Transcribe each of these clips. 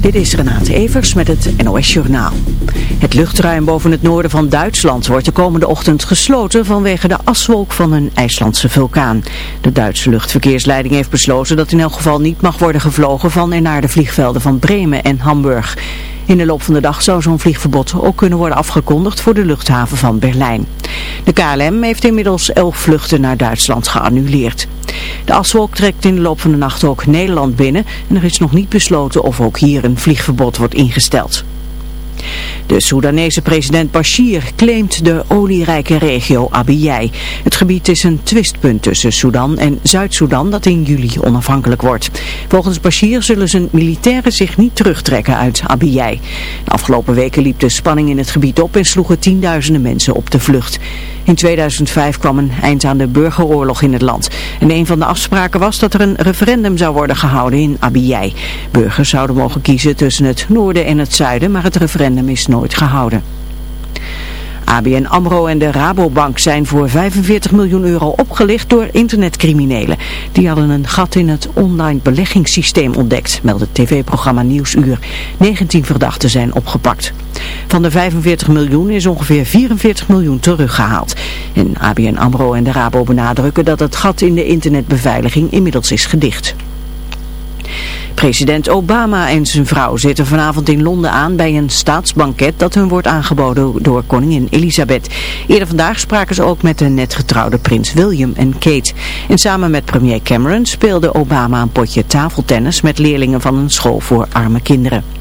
Dit is Renate Evers met het NOS Journaal. Het luchtruim boven het noorden van Duitsland wordt de komende ochtend gesloten vanwege de aswolk van een IJslandse vulkaan. De Duitse luchtverkeersleiding heeft besloten dat in elk geval niet mag worden gevlogen van en naar de vliegvelden van Bremen en Hamburg. In de loop van de dag zou zo'n vliegverbod ook kunnen worden afgekondigd voor de luchthaven van Berlijn. De KLM heeft inmiddels elf vluchten naar Duitsland geannuleerd. De aswolk trekt in de loop van de nacht ook Nederland binnen en er is nog niet besloten of ook hier een vliegverbod wordt ingesteld. De Soedanese president Bashir claimt de olierijke regio Abiyai. Het gebied is een twistpunt tussen Sudan en Zuid-Soedan dat in juli onafhankelijk wordt. Volgens Bashir zullen zijn militairen zich niet terugtrekken uit Abiyai. De afgelopen weken liep de spanning in het gebied op en sloegen tienduizenden mensen op de vlucht. In 2005 kwam een eind aan de burgeroorlog in het land. En een van de afspraken was dat er een referendum zou worden gehouden in Abiyai. Burgers zouden mogen kiezen tussen het noorden en het zuiden, maar het referendum is nooit gehouden. ABN AMRO en de Rabobank zijn voor 45 miljoen euro opgelicht door internetcriminelen. Die hadden een gat in het online beleggingssysteem ontdekt, meldt het tv-programma Nieuwsuur. 19 verdachten zijn opgepakt. Van de 45 miljoen is ongeveer 44 miljoen teruggehaald. En ABN AMRO en de Rabo benadrukken dat het gat in de internetbeveiliging inmiddels is gedicht. President Obama en zijn vrouw zitten vanavond in Londen aan bij een staatsbanket dat hun wordt aangeboden door koningin Elisabeth. Eerder vandaag spraken ze ook met de net getrouwde prins William en Kate. En samen met premier Cameron speelde Obama een potje tafeltennis met leerlingen van een school voor arme kinderen.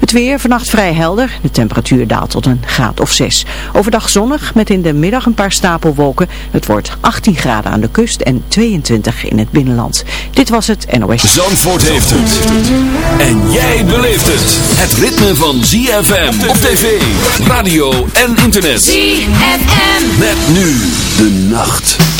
Het weer vannacht vrij helder. De temperatuur daalt tot een graad of 6. Overdag zonnig met in de middag een paar stapelwolken. Het wordt 18 graden aan de kust en 22 in het binnenland. Dit was het NOS. Zandvoort heeft het. En jij beleeft het. Het ritme van ZFM op tv, radio en internet. ZFM. Met nu de nacht.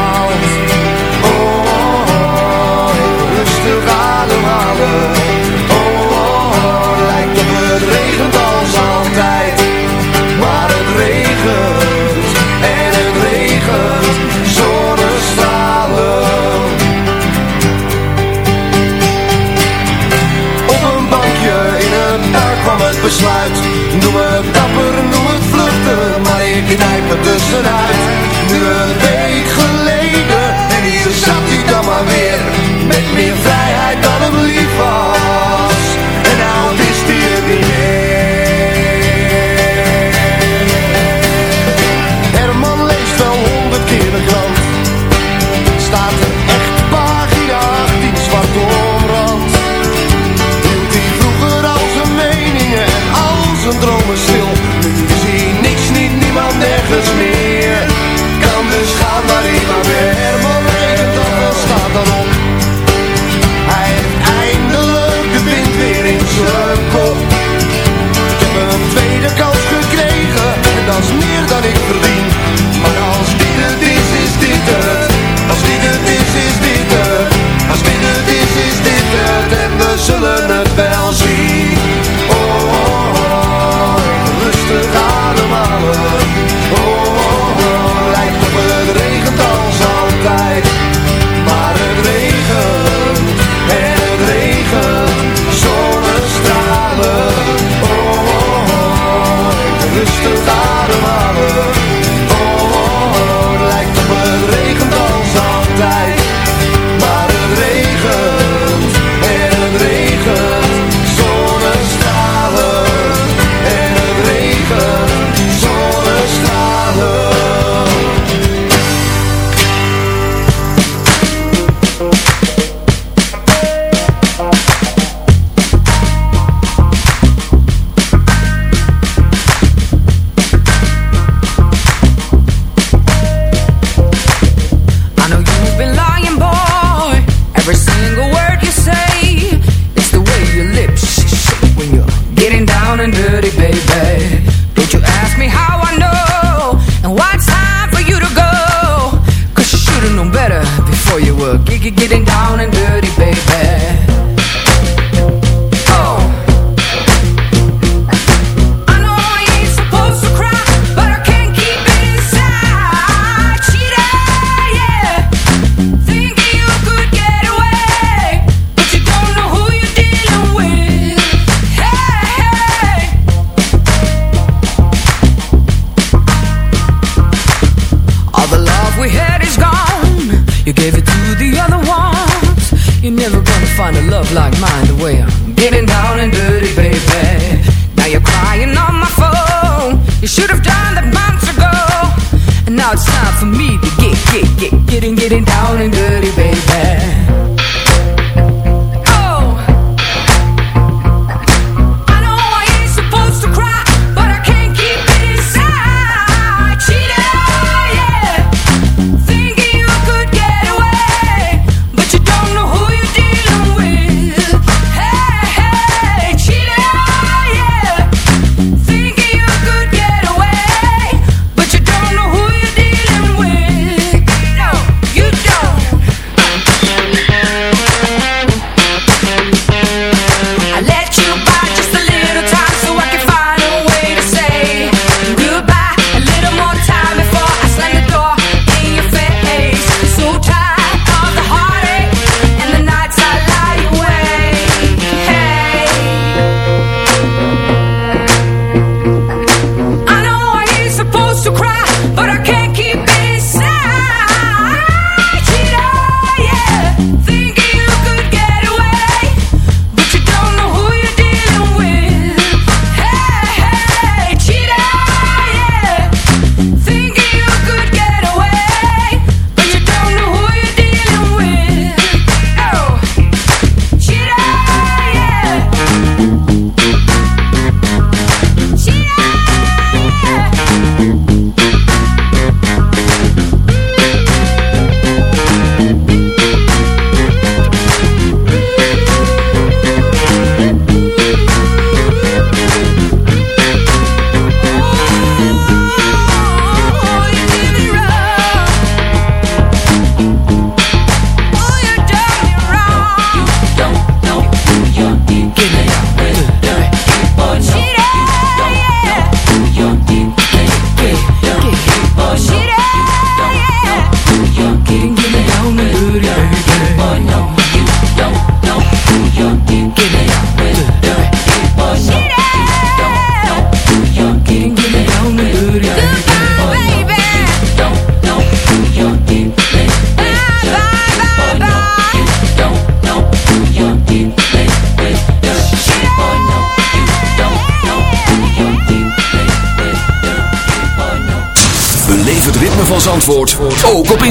noem het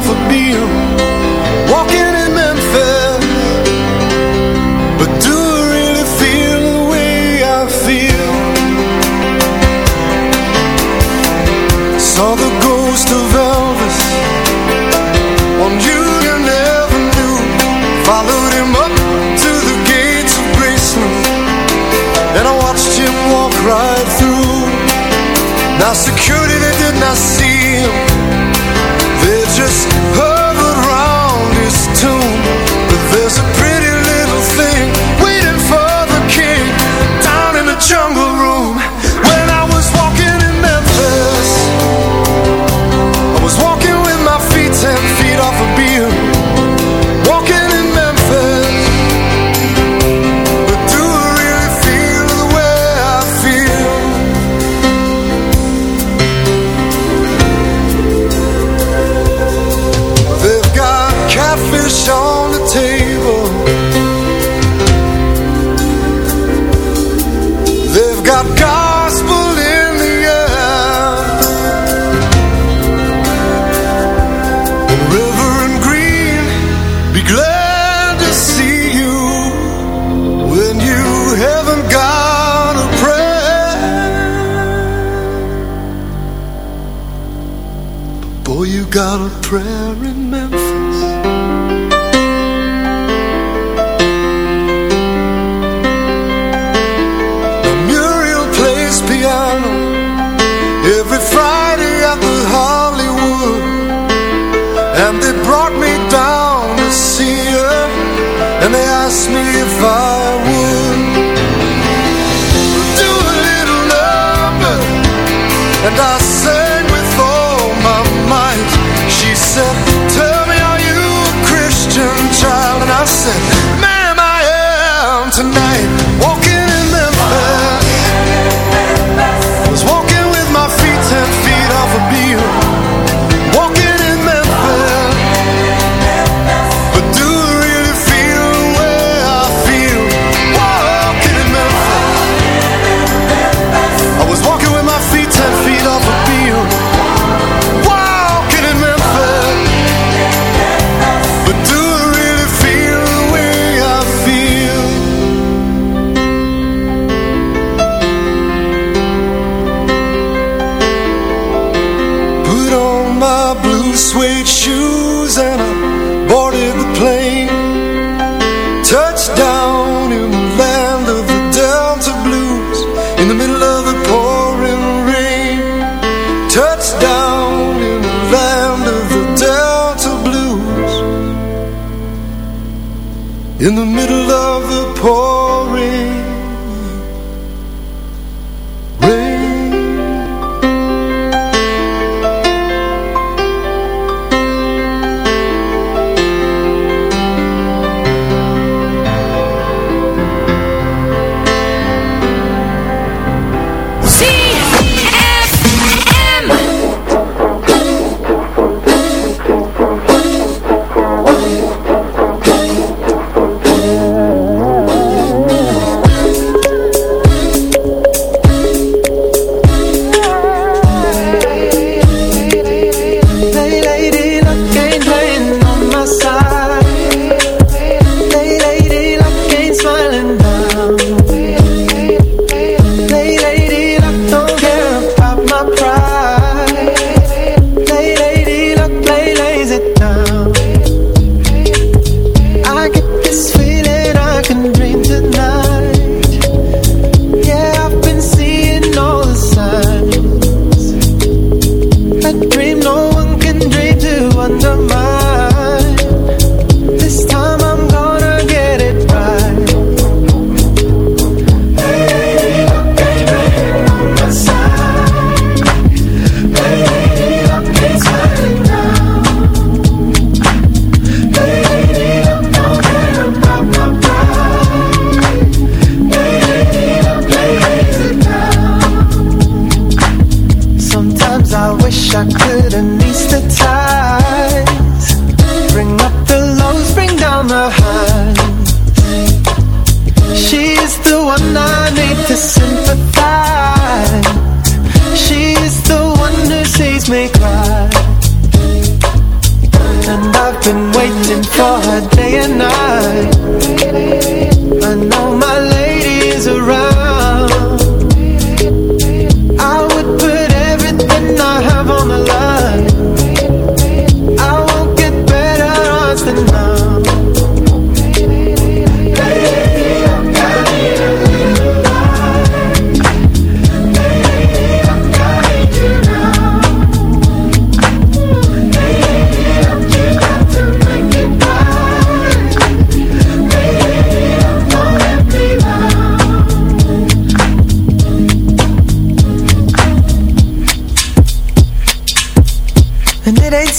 off a beam Walking in Memphis. But do I really feel the way I feel? Saw the ghost of Elvis On you never knew. Followed him up to the gates of Graceland And I watched him walk right through. Now security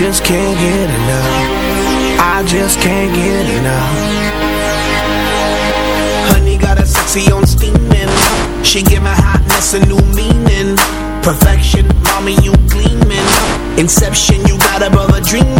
just can't get enough. I just can't get enough. Honey got a sexy on steaming. She give my hotness a new meaning. Perfection, mommy, you gleaming. Inception, you got above a brother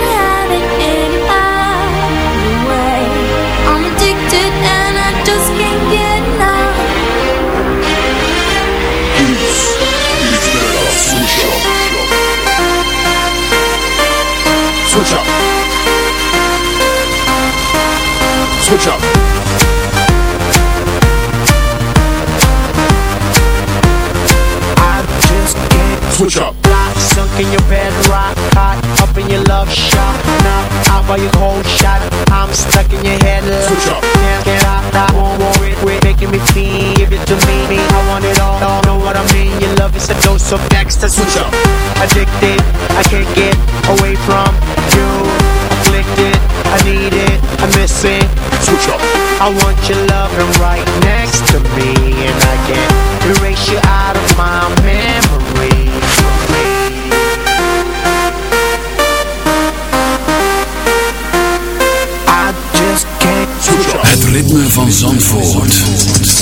Switch up. I just can't Switch up. Block, sunk in your bed, rock hot, up in your love shot. Now, out by your cold shot, I'm stuck in your head. Switch up. Can't get out, I won't worry, quit making me feel. Give it to me, I want it all, all. Know what I mean? Your love is a dose of next. Switch up. Addicted, I can't get away from you. Afflicted, I need it, I miss it. Switch up. I want your loving right next to me, and I can't erase you out of my memory. I just can't Switch up. Het ritme van Zandvoort. It's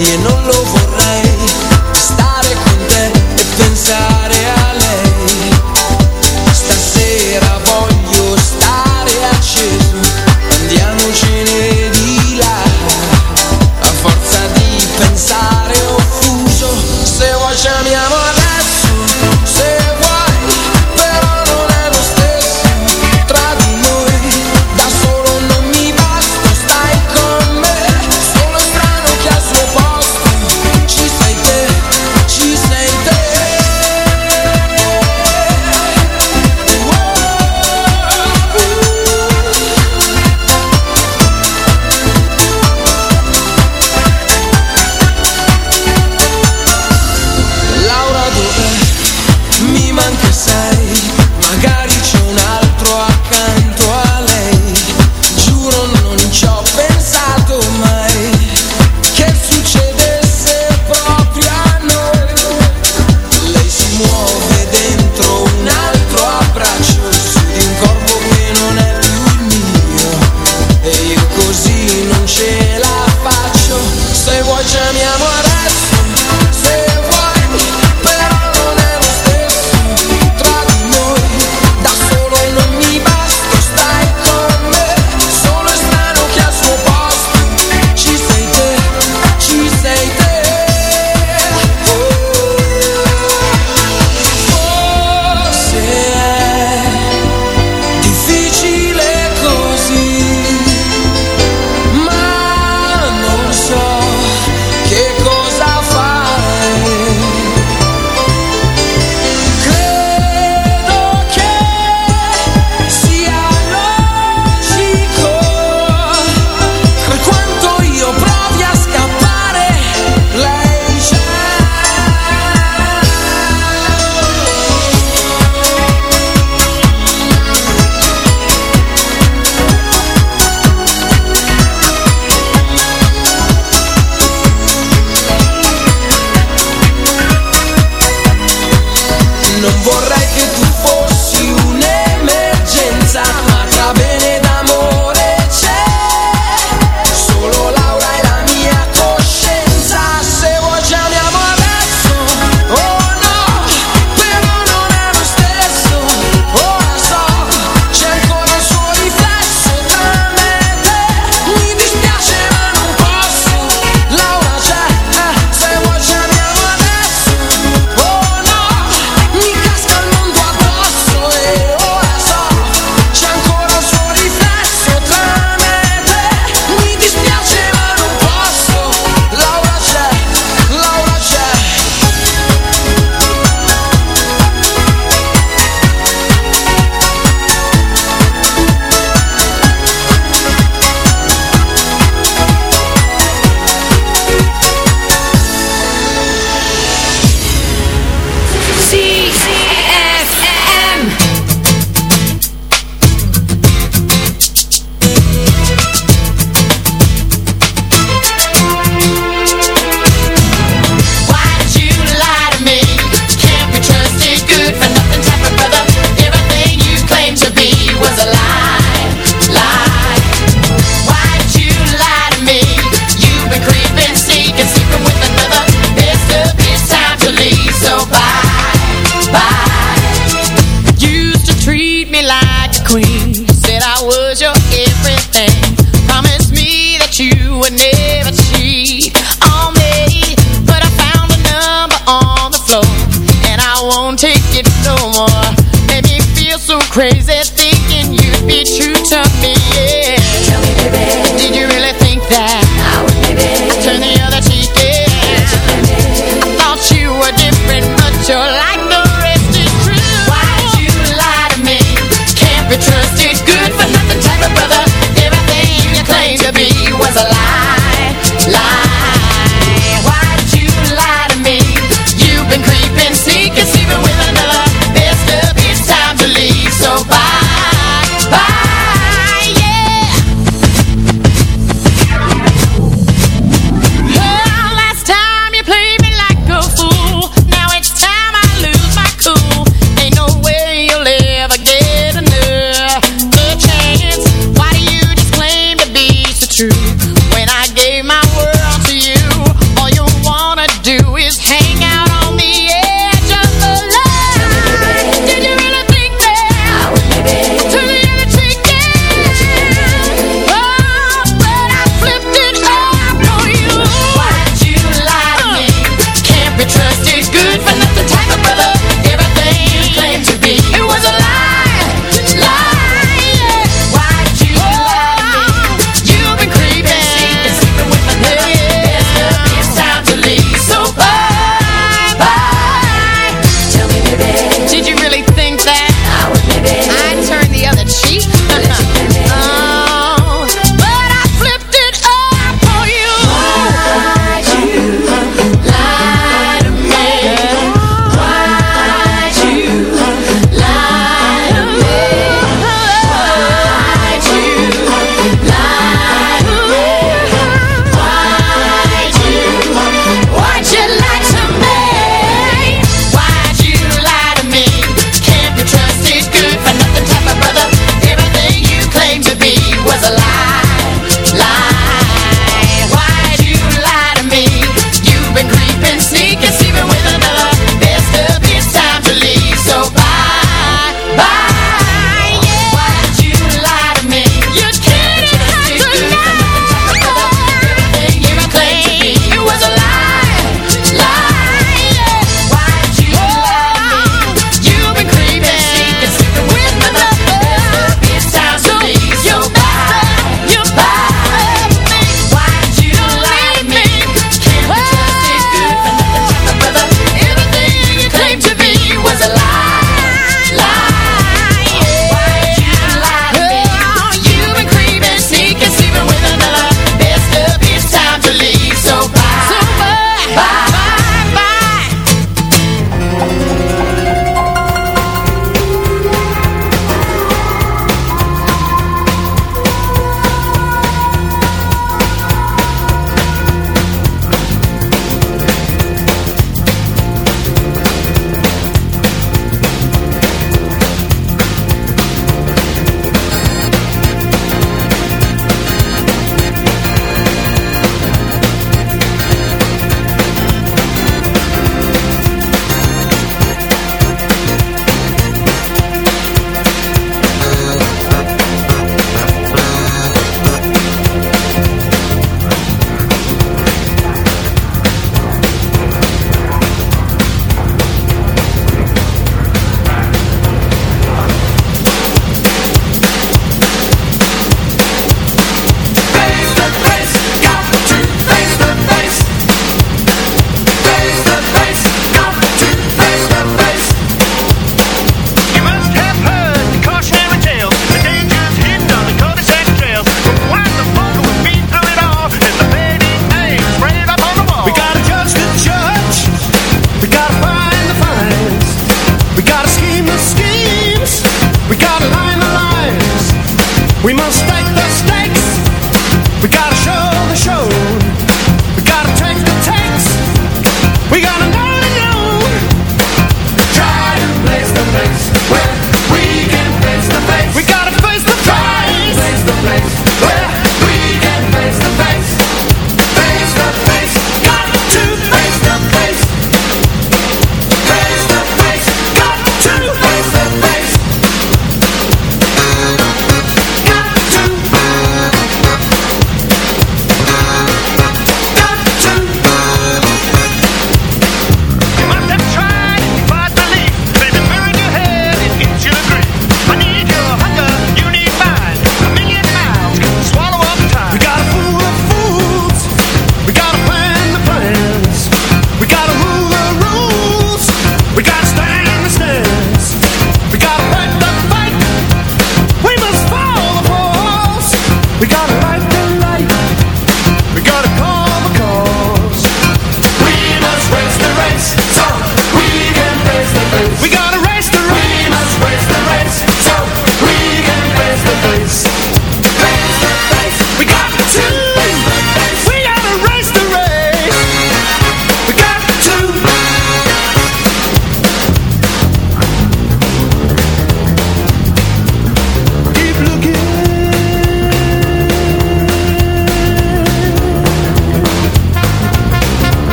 you know